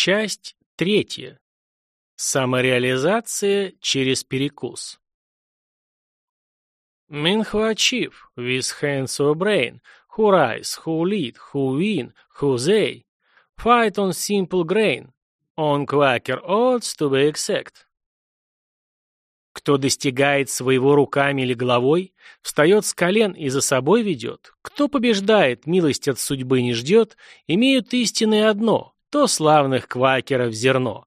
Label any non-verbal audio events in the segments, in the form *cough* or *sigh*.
Часть третья. Самореализация через перекус. Minho achieve with hands or brain, who rise, who lead, who win, who they, fight on simple grain, on quaker odds to be exact. Кто достигает своего руками или головой, встает с колен и за собой ведет. Кто побеждает, милость от судьбы не ждет, имеют истинное одно, то славных квакеров зерно.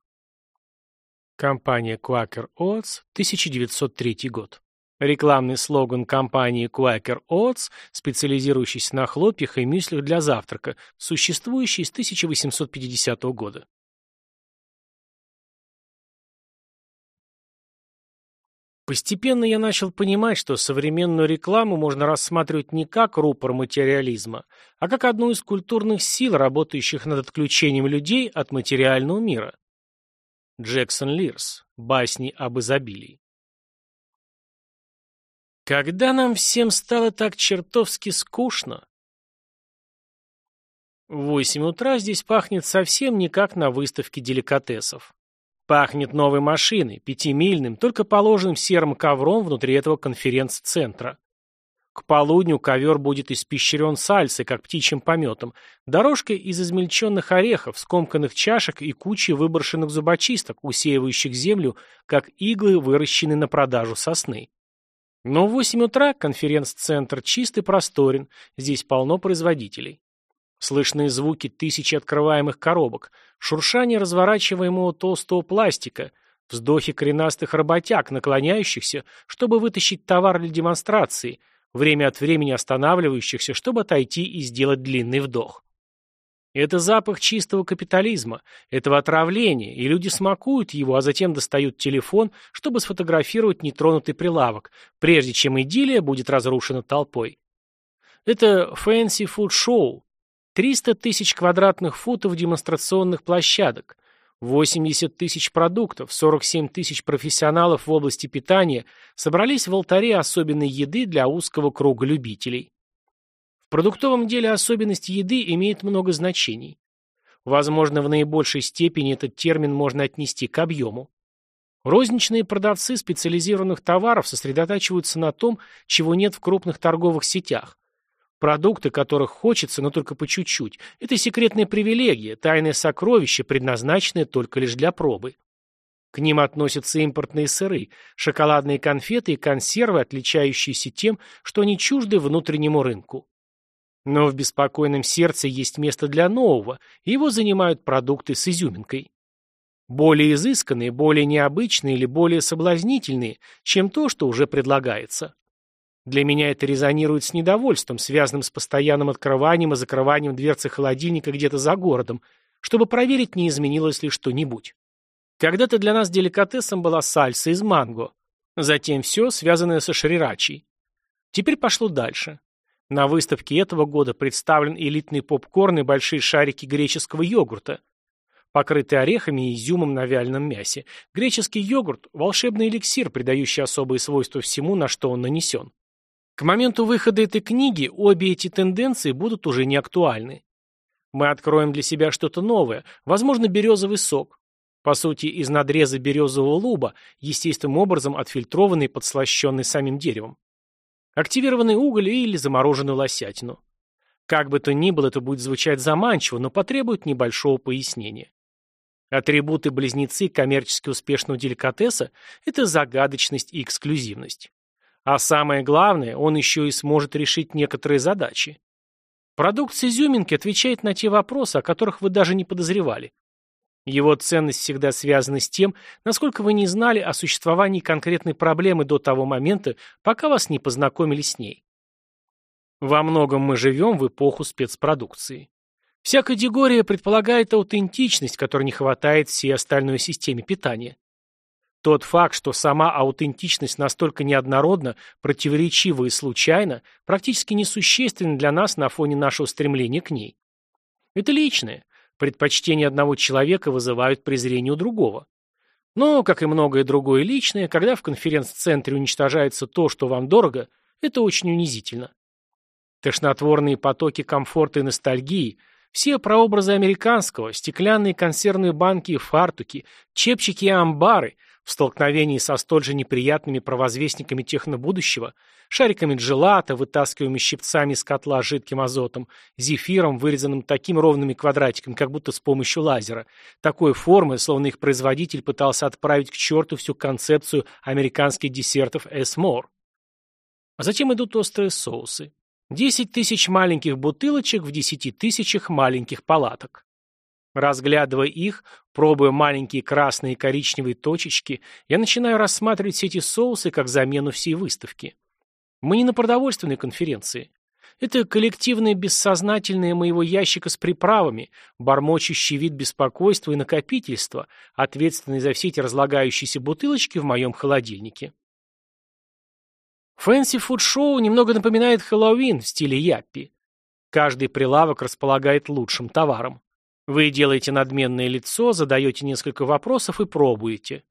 Компания Quaker Oats, 1903 год. Рекламный слоган компании Quaker Oats, специализирующийся на хлопьях и мюслях для завтрака, существующий с 1850 года. Постепенно я начал понимать, что современную рекламу можно рассматривать не как рупор материализма, а как одну из культурных сил, работающих над отключением людей от материального мира. Джексон Лирс. Басни об изобилии. Когда нам всем стало так чертовски скучно? В восемь утра здесь пахнет совсем не как на выставке деликатесов. Пахнет новой машиной, пятимильным, только положенным серым ковром внутри этого конференц-центра. К полудню ковер будет испещрен сальсой, как птичьим пометом, дорожкой из измельченных орехов, скомканных чашек и кучей выброшенных зубочисток, усеивающих землю, как иглы, выращенные на продажу сосны. Но в восемь утра конференц-центр чист и просторен, здесь полно производителей. Слышны звуки тысячи открываемых коробок, шуршание разворачиваемого толстого пластика, вздохи коренастых работяг, наклоняющихся, чтобы вытащить товар для демонстрации – время от времени останавливающихся, чтобы отойти и сделать длинный вдох. Это запах чистого капитализма, этого отравления, и люди смакуют его, а затем достают телефон, чтобы сфотографировать нетронутый прилавок, прежде чем идиллия будет разрушена толпой. Это Fancy Food Show. 300 тысяч квадратных футов демонстрационных площадок, 80 тысяч продуктов, 47 тысяч профессионалов в области питания собрались в алтаре особенной еды для узкого круга любителей. В продуктовом деле особенность еды имеет много значений. Возможно, в наибольшей степени этот термин можно отнести к объему. Розничные продавцы специализированных товаров сосредотачиваются на том, чего нет в крупных торговых сетях, Продукты, которых хочется, но только по чуть-чуть. Это секретная привилегия, тайное сокровище, предназначенное только лишь для пробы. К ним относятся импортные сыры, шоколадные конфеты и консервы, отличающиеся тем, что они чужды внутреннему рынку. Но в беспокойном сердце есть место для нового, его занимают продукты с изюминкой. Более изысканные, более необычные или более соблазнительные, чем то, что уже предлагается. Для меня это резонирует с недовольством, связанным с постоянным открыванием и закрыванием дверцы холодильника где-то за городом, чтобы проверить, не изменилось ли что-нибудь. Когда-то для нас деликатесом была сальса из манго. Затем все, связанное со шрирачей. Теперь пошло дальше. На выставке этого года представлен элитный попкорн и большие шарики греческого йогурта, покрытые орехами и изюмом на вяленом мясе. Греческий йогурт – волшебный эликсир, придающий особые свойства всему, на что он нанесен. К моменту выхода этой книги обе эти тенденции будут уже не актуальны. Мы откроем для себя что-то новое, возможно, березовый сок. По сути, из надреза березового луба, естественным образом отфильтрованный и подслащенный самим деревом. Активированный уголь или замороженную лосятину. Как бы то ни было, это будет звучать заманчиво, но потребует небольшого пояснения. Атрибуты-близнецы коммерчески успешного деликатеса – это загадочность и эксклюзивность. А самое главное, он еще и сможет решить некоторые задачи. Продукт с изюминки отвечает на те вопросы, о которых вы даже не подозревали. Его ценность всегда связана с тем, насколько вы не знали о существовании конкретной проблемы до того момента, пока вас не познакомили с ней. Во многом мы живем в эпоху спецпродукции. Вся категория предполагает аутентичность, которой не хватает всей остальной системе питания. Тот факт, что сама аутентичность настолько неоднородна, противоречива и случайна, практически несущественен для нас на фоне нашего стремления к ней. Это личное. Предпочтения одного человека вызывают презрение у другого. Но, как и многое другое личное, когда в конференц-центре уничтожается то, что вам дорого, это очень унизительно. Тошнотворные потоки комфорта и ностальгии, Все прообразы американского, стеклянные консервные банки и фартуки, чепчики и амбары в столкновении со столь же неприятными провозвестниками технобудущего, шариками джелата, вытаскиваемыми щипцами из котла жидким азотом, зефиром, вырезанным таким ровными квадратиком, как будто с помощью лазера, такой формы, словно их производитель пытался отправить к черту всю концепцию американских десертов «Эсмор». А затем идут острые соусы. Десять тысяч маленьких бутылочек в десяти тысячах маленьких палаток. Разглядывая их, пробуя маленькие красные и коричневые точечки, я начинаю рассматривать все эти соусы как замену всей выставки. Мы не на продовольственной конференции. Это коллективное бессознательное моего ящика с приправами, бормочущий вид беспокойства и накопительства, ответственный за все эти разлагающиеся бутылочки в моем холодильнике. Фэнси-фуд-шоу немного напоминает Хэллоуин в стиле яппи. Каждый прилавок располагает лучшим товаром. Вы делаете надменное лицо, задаете несколько вопросов и пробуете.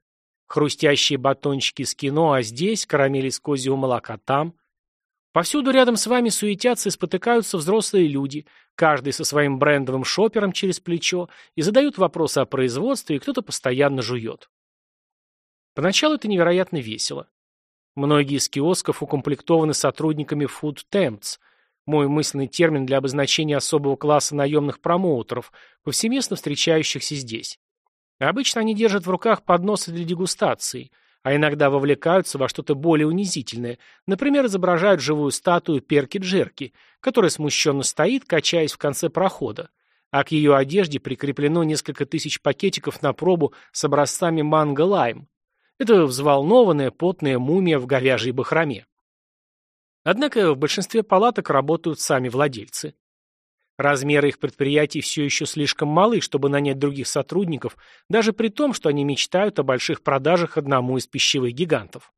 Хрустящие батончики с кино, а здесь карамели из козьего молока там. Повсюду рядом с вами суетятся и спотыкаются взрослые люди, каждый со своим брендовым шопером через плечо, и задают вопросы о производстве, и кто-то постоянно жует. Поначалу это невероятно весело. Многие из киосков укомплектованы сотрудниками Food Temps, мой мысленный термин для обозначения особого класса наемных промоутеров, повсеместно встречающихся здесь. Обычно они держат в руках подносы для дегустации, а иногда вовлекаются во что-то более унизительное, например, изображают живую статую Перки-Джерки, которая смущенно стоит, качаясь в конце прохода, а к ее одежде прикреплено несколько тысяч пакетиков на пробу с образцами манго-лайм, это взволнованная, потная мумия в говяжьей бахроме. Однако в большинстве палаток работают сами владельцы. Размеры их предприятий все еще слишком малы, чтобы нанять других сотрудников, даже при том, что они мечтают о больших продажах одному из пищевых гигантов.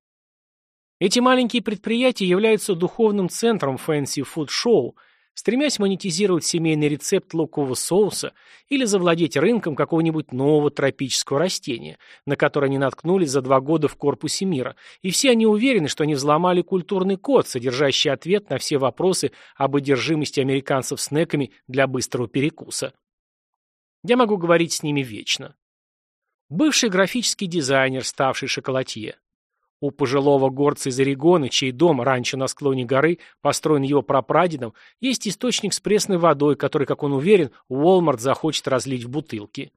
Эти маленькие предприятия являются духовным центром Fancy Food Show – стремясь монетизировать семейный рецепт лукового соуса или завладеть рынком какого-нибудь нового тропического растения, на которое они наткнулись за два года в корпусе мира, и все они уверены, что они взломали культурный код, содержащий ответ на все вопросы об одержимости американцев снеками для быстрого перекуса. Я могу говорить с ними вечно. Бывший графический дизайнер, ставший шоколадье. У пожилого горца из Орегона, чей дом раньше на склоне горы, построен его прапрадедом, есть источник с пресной водой, который, как он уверен, Уолмарт захочет разлить в бутылки.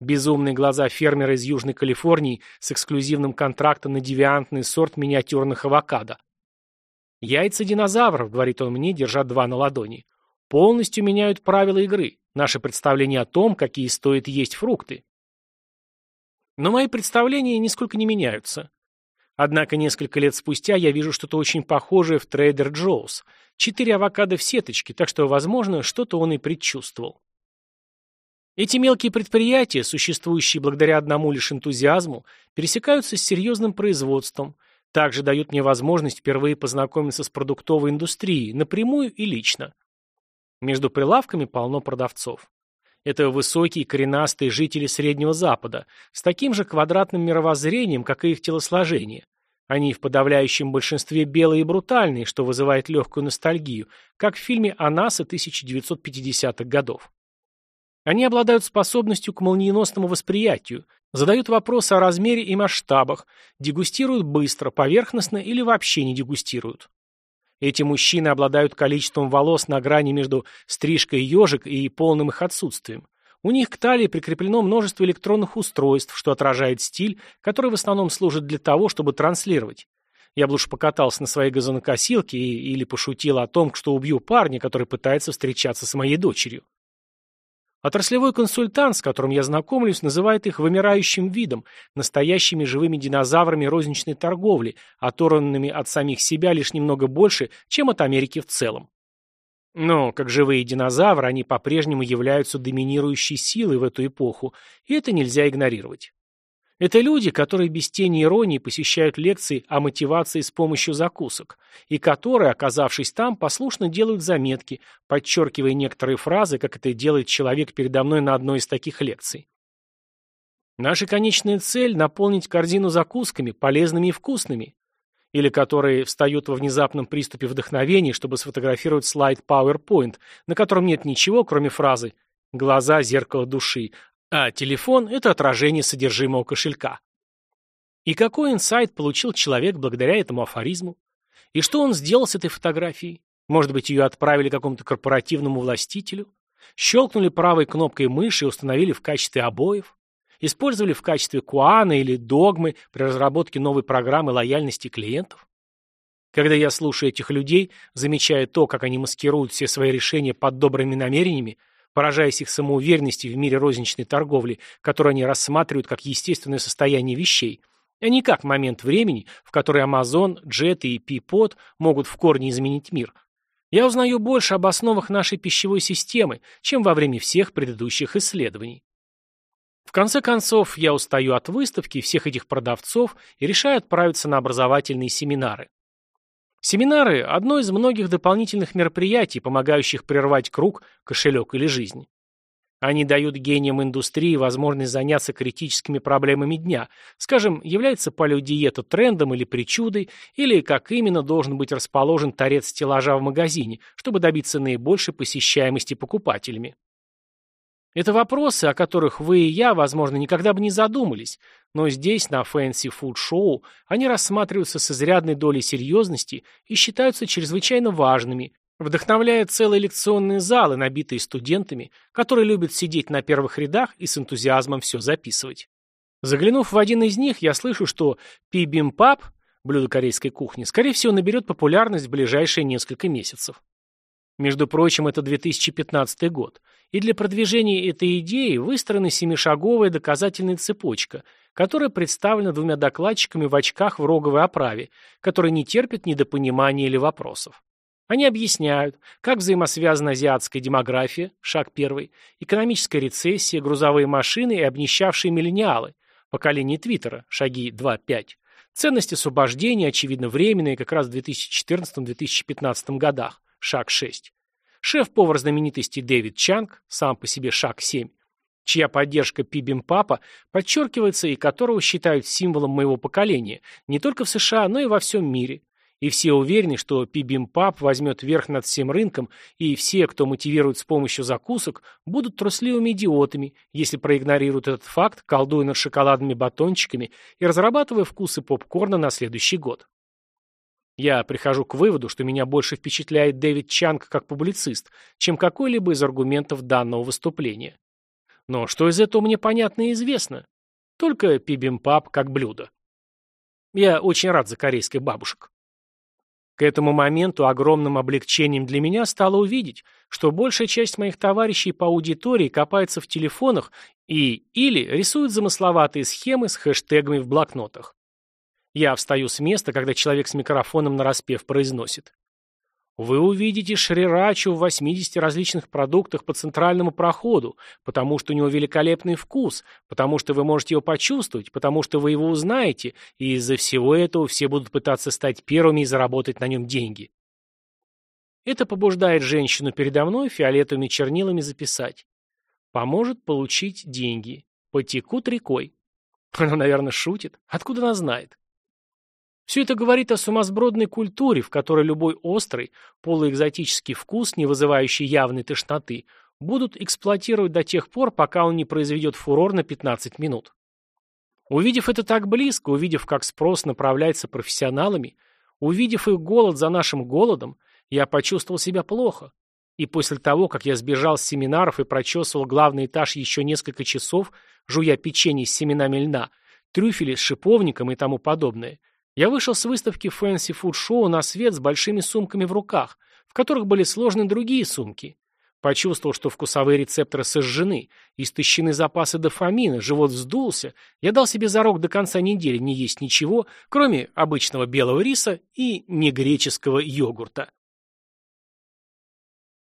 Безумные глаза фермера из Южной Калифорнии с эксклюзивным контрактом на девиантный сорт миниатюрных авокадо. «Яйца динозавров», — говорит он мне, держа два на ладони, — «полностью меняют правила игры, наше представление о том, какие стоит есть фрукты». Но мои представления нисколько не меняются. Однако несколько лет спустя я вижу что-то очень похожее в Trader Joe's. Четыре авокадо в сеточке, так что, возможно, что-то он и предчувствовал. Эти мелкие предприятия, существующие благодаря одному лишь энтузиазму, пересекаются с серьезным производством, также дают мне возможность впервые познакомиться с продуктовой индустрией, напрямую и лично. Между прилавками полно продавцов. Это высокие коренастые жители Среднего Запада, с таким же квадратным мировоззрением, как и их телосложение. Они в подавляющем большинстве белые и брутальные, что вызывает легкую ностальгию, как в фильме «Анаса» 1950-х годов. Они обладают способностью к молниеносному восприятию, задают вопросы о размере и масштабах, дегустируют быстро, поверхностно или вообще не дегустируют. Эти мужчины обладают количеством волос на грани между стрижкой ежик и полным их отсутствием. У них к талии прикреплено множество электронных устройств, что отражает стиль, который в основном служит для того, чтобы транслировать. Я бы лучше покатался на своей газонокосилке и, или пошутил о том, что убью парня, который пытается встречаться с моей дочерью. Отраслевой консультант, с которым я знакомлюсь, называет их вымирающим видом, настоящими живыми динозаврами розничной торговли, оторванными от самих себя лишь немного больше, чем от Америки в целом. Но, как живые динозавры, они по-прежнему являются доминирующей силой в эту эпоху, и это нельзя игнорировать. Это люди, которые без тени иронии посещают лекции о мотивации с помощью закусок, и которые, оказавшись там, послушно делают заметки, подчеркивая некоторые фразы, как это делает человек передо мной на одной из таких лекций. Наша конечная цель – наполнить корзину закусками, полезными и вкусными. или которые встают во внезапном приступе вдохновения, чтобы сфотографировать слайд PowerPoint, на котором нет ничего, кроме фразы «глаза – зеркало души», а телефон – это отражение содержимого кошелька. И какой инсайт получил человек благодаря этому афоризму? И что он сделал с этой фотографией? Может быть, ее отправили какому-то корпоративному властителю? Щелкнули правой кнопкой мыши и установили в качестве обоев? Использовали в качестве куана или догмы при разработке новой программы лояльности клиентов? Когда я слушаю этих людей, замечая то, как они маскируют все свои решения под добрыми намерениями, поражаясь их самоуверенности в мире розничной торговли, которую они рассматривают как естественное состояние вещей, а не как момент времени, в который Amazon, Jet и Peapod могут в корне изменить мир, я узнаю больше об основах нашей пищевой системы, чем во время всех предыдущих исследований. В конце концов, я устаю от выставки всех этих продавцов и решаю отправиться на образовательные семинары. Семинары – одно из многих дополнительных мероприятий, помогающих прервать круг, кошелек или жизнь. Они дают гениям индустрии возможность заняться критическими проблемами дня, скажем, является палеодиета трендом или причудой, или как именно должен быть расположен торец стеллажа в магазине, чтобы добиться наибольшей посещаемости покупателями. Это вопросы, о которых вы и я, возможно, никогда бы не задумались, но здесь, на Fancy Food Show, они рассматриваются с изрядной долей серьезности и считаются чрезвычайно важными, вдохновляя целые лекционные залы, набитые студентами, которые любят сидеть на первых рядах и с энтузиазмом все записывать. Заглянув в один из них, я слышу, что пибимпап, блюдо корейской кухни, скорее всего наберет популярность в ближайшие несколько месяцев. Между прочим, это 2015 год, и для продвижения этой идеи выстроена семишаговая доказательная цепочка, которая представлена двумя докладчиками в очках в роговой оправе, которые не терпят недопонимания или вопросов. Они объясняют, как взаимосвязана азиатская демография, шаг первый, экономическая рецессия, грузовые машины и обнищавшие миллениалы, поколение Твиттера, шаги 2-5, ценность освобождения, очевидно, временные, как раз в 2014-2015 годах, шаг 6. Шеф-повар знаменитости Дэвид Чанг, сам по себе шаг 7, чья поддержка Пибимпапа подчеркивается и которого считают символом моего поколения не только в США, но и во всем мире – и все уверены, что Пибимпап возьмет верх над всем рынком, и все, кто мотивирует с помощью закусок, будут трусливыми идиотами, если проигнорируют этот факт, колдуя над шоколадными батончиками и разрабатывая вкусы попкорна на следующий год. Я прихожу к выводу, что меня больше впечатляет Дэвид Чанг как публицист, чем какой-либо из аргументов данного выступления. Но что из этого мне понятно и известно? Только пибимпап как блюдо. Я очень рад за корейских бабушек. К этому моменту огромным облегчением для меня стало увидеть, что большая часть моих товарищей по аудитории копается в телефонах и или рисуют замысловатые схемы с хэштегами в блокнотах. Я встаю с места, когда человек с микрофоном нараспев произносит. Вы увидите шрирачу в 80 различных продуктах по центральному проходу, потому что у него великолепный вкус, потому что вы можете его почувствовать, потому что вы его узнаете, и из-за всего этого все будут пытаться стать первыми и заработать на нем деньги. Это побуждает женщину передо мной фиолетовыми чернилами записать. Поможет получить деньги. Потекут рекой. *laughs* Она, наверное, шутит. Откуда она знает? Все это говорит о сумасбродной культуре, в которой любой острый, полуэкзотический вкус, не вызывающий явной тошноты, будут эксплуатировать до тех пор, пока он не произведет фурор на 15 минут. Увидев это так близко, увидев, как спрос направляется профессионалами, увидев их голод за нашим голодом, я почувствовал себя плохо. И после того, как я сбежал с семинаров и прочесывал главный этаж еще несколько часов, жуя печенье с семенами льна, трюфели с шиповником и тому подобное, я вышел с выставки Fancy Food Show на свет с большими сумками в руках, в которых были сложены другие сумки. Почувствовал, что вкусовые рецепторы сожжены, истощены запасы дофамина, живот вздулся. Я дал себе зарок до конца недели не есть ничего, кроме обычного белого риса и негреческого йогурта.